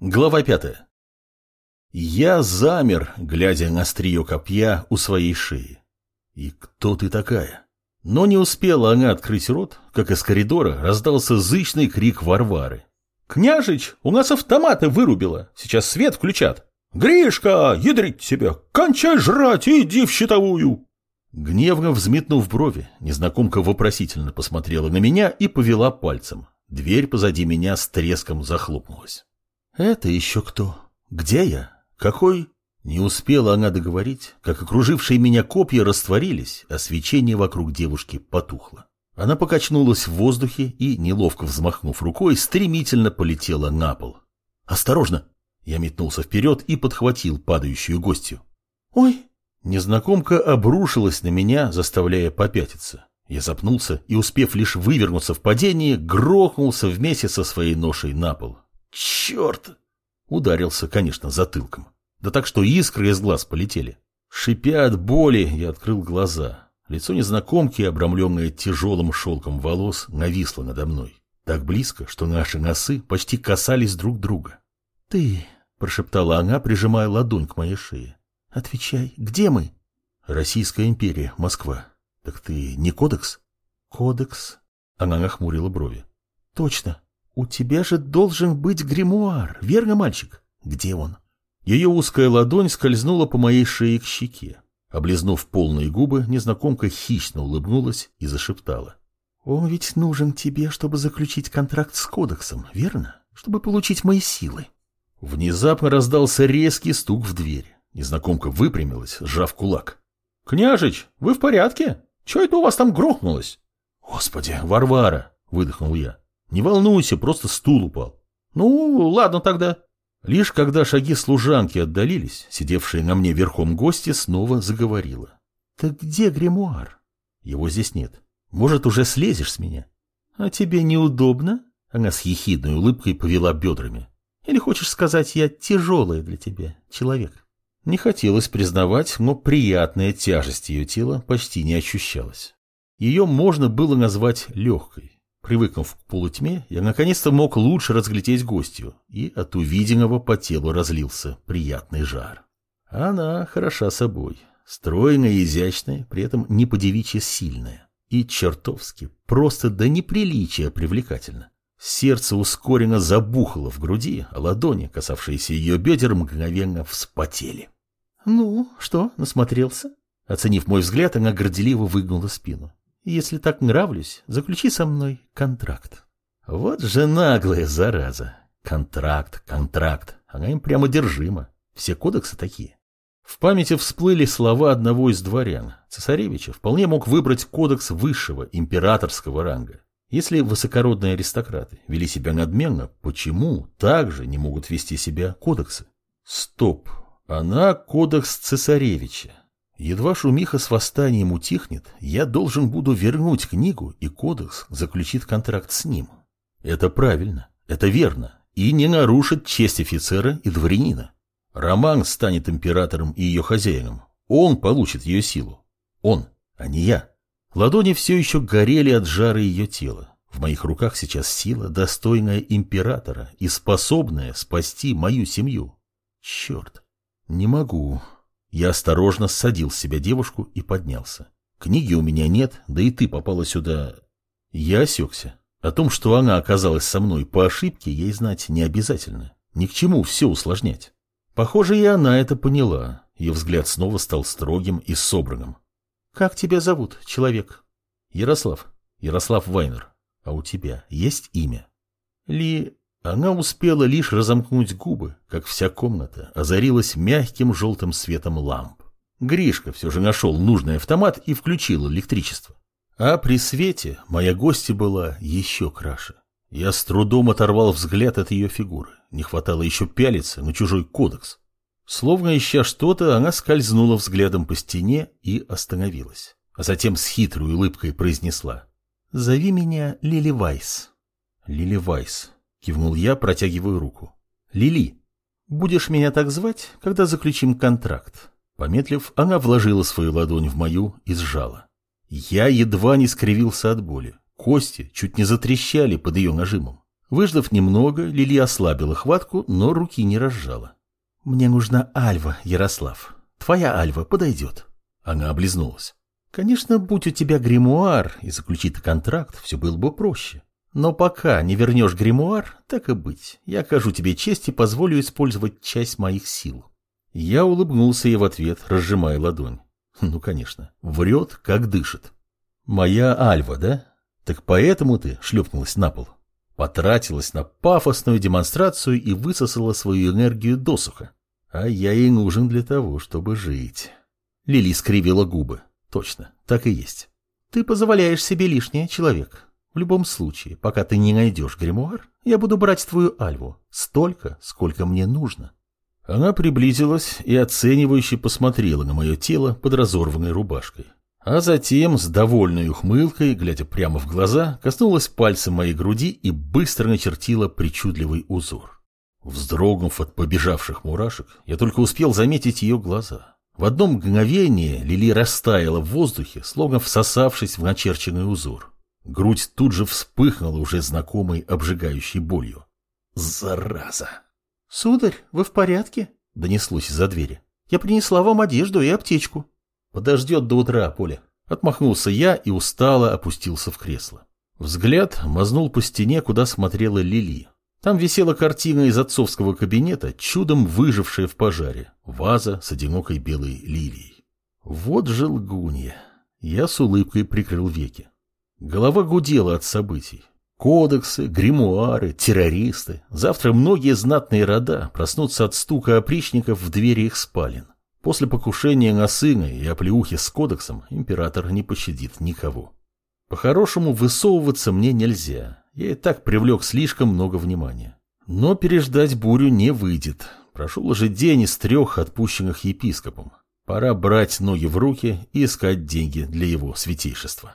Глава пятая. Я замер, глядя на острие копья у своей шеи. И кто ты такая? Но не успела она открыть рот, как из коридора раздался зычный крик Варвары. «Княжич, у нас автоматы вырубило, сейчас свет включат!» «Гришка, ядрить тебя, кончай жрать и иди в щитовую!» Гневно взметнув брови, незнакомка вопросительно посмотрела на меня и повела пальцем. Дверь позади меня с треском захлопнулась. «Это еще кто? Где я? Какой?» Не успела она договорить, как окружившие меня копья растворились, а свечение вокруг девушки потухло. Она покачнулась в воздухе и, неловко взмахнув рукой, стремительно полетела на пол. «Осторожно!» Я метнулся вперед и подхватил падающую гостью. «Ой!» Незнакомка обрушилась на меня, заставляя попятиться. Я запнулся и, успев лишь вывернуться в падении, грохнулся вместе со своей ношей на пол. «Черт!» Ударился, конечно, затылком. Да так, что искры из глаз полетели. Шипя от боли, я открыл глаза. Лицо незнакомки, обрамленное тяжелым шелком волос, нависло надо мной. Так близко, что наши носы почти касались друг друга. «Ты...» — прошептала она, прижимая ладонь к моей шее. «Отвечай, где мы?» «Российская империя, Москва. Так ты не кодекс?» «Кодекс?» Она нахмурила брови. «Точно. «У тебя же должен быть гримуар, верно, мальчик? Где он?» Ее узкая ладонь скользнула по моей шее к щеке. Облизнув полные губы, незнакомка хищно улыбнулась и зашептала. «Он ведь нужен тебе, чтобы заключить контракт с кодексом, верно? Чтобы получить мои силы». Внезапно раздался резкий стук в дверь. Незнакомка выпрямилась, сжав кулак. «Княжич, вы в порядке? Чего это у вас там грохнулось?» «Господи, Варвара!» — выдохнул я. Не волнуйся, просто стул упал. Ну, ладно тогда. Лишь когда шаги служанки отдалились, сидевшая на мне верхом гости снова заговорила. Так где гримуар? Его здесь нет. Может, уже слезешь с меня? А тебе неудобно? Она с ехидной улыбкой повела бедрами. Или хочешь сказать, я тяжелая для тебя, человек? Не хотелось признавать, но приятная тяжесть ее тела почти не ощущалась. Ее можно было назвать легкой. Привыкнув к полутьме, я наконец-то мог лучше разглядеть гостью, и от увиденного по телу разлился приятный жар. Она хороша собой, стройная и изящная, при этом не подевичья сильная. И чертовски, просто до неприличия привлекательно. Сердце ускоренно забухало в груди, а ладони, касавшиеся ее бедер, мгновенно вспотели. «Ну, что, насмотрелся?» Оценив мой взгляд, она горделиво выгнула спину. Если так нравлюсь, заключи со мной контракт. Вот же наглая зараза. Контракт, контракт. Она им прямо держима. Все кодексы такие. В памяти всплыли слова одного из дворян. Цесаревича вполне мог выбрать кодекс высшего императорского ранга. Если высокородные аристократы вели себя надменно, почему также не могут вести себя кодексы? Стоп, она кодекс цесаревича. Едва шумиха с восстанием утихнет, я должен буду вернуть книгу, и кодекс заключит контракт с ним. Это правильно, это верно, и не нарушит честь офицера и дворянина. Роман станет императором и ее хозяином. Он получит ее силу. Он, а не я. Ладони все еще горели от жара ее тела. В моих руках сейчас сила, достойная императора и способная спасти мою семью. Черт, не могу. Я осторожно ссадил с себя девушку и поднялся. Книги у меня нет, да и ты попала сюда... Я осекся. О том, что она оказалась со мной по ошибке, ей знать не обязательно. Ни к чему все усложнять. Похоже, и она это поняла. Ее взгляд снова стал строгим и собранным. «Как тебя зовут, человек?» «Ярослав. Ярослав Вайнер. А у тебя есть имя?» «Ли... Она успела лишь разомкнуть губы, как вся комната озарилась мягким желтым светом ламп. Гришка все же нашел нужный автомат и включил электричество. А при свете моя гостья была еще краше. Я с трудом оторвал взгляд от ее фигуры. Не хватало еще пялиться на чужой кодекс. Словно ища что-то, она скользнула взглядом по стене и остановилась. А затем с хитрой улыбкой произнесла. «Зови меня Лили Вайс». Лили Вайс. Кивнул я, протягивая руку. Лили, будешь меня так звать, когда заключим контракт? Помедлив, она вложила свою ладонь в мою и сжала. Я едва не скривился от боли. Кости чуть не затрещали под ее нажимом. Выждав немного, Лили ослабила хватку, но руки не разжала. «Мне нужна Альва, Ярослав. Твоя Альва подойдет». Она облизнулась. «Конечно, будь у тебя гримуар и заключить контракт, все было бы проще. Но пока не вернешь гримуар, так и быть. Я окажу тебе честь и позволю использовать часть моих сил». Я улыбнулся ей в ответ, разжимая ладонь. Ну, конечно, врет, как дышит. «Моя Альва, да? Так поэтому ты шлепнулась на пол?» Потратилась на пафосную демонстрацию и высосала свою энергию досуха. А я ей нужен для того, чтобы жить. Лили скривила губы. Точно, так и есть. Ты позволяешь себе лишнее, человек. В любом случае, пока ты не найдешь гримуар, я буду брать твою альву. Столько, сколько мне нужно. Она приблизилась и оценивающе посмотрела на мое тело под разорванной рубашкой. А затем, с довольной ухмылкой, глядя прямо в глаза, коснулась пальцем моей груди и быстро начертила причудливый узор. Вздрогнув от побежавших мурашек, я только успел заметить ее глаза. В одно мгновение Лили растаяла в воздухе, словно всосавшись в начерченный узор. Грудь тут же вспыхнула уже знакомой обжигающей болью. «Зараза!» «Сударь, вы в порядке?» — донеслось из-за двери. «Я принесла вам одежду и аптечку». «Подождет до утра, Поля». Отмахнулся я и устало опустился в кресло. Взгляд мазнул по стене, куда смотрела Лили. Там висела картина из отцовского кабинета, чудом выжившая в пожаре. Ваза с одинокой белой лилией. Вот же лгунья. Я с улыбкой прикрыл веки. Голова гудела от событий. Кодексы, гримуары, террористы. Завтра многие знатные рода проснутся от стука опричников в двери их спален. После покушения на сына и оплеухи с кодексом император не пощадит никого. По-хорошему высовываться мне нельзя. Я и так привлек слишком много внимания. Но переждать бурю не выйдет. Прошел уже день из трех отпущенных епископом. Пора брать ноги в руки и искать деньги для его святейшества.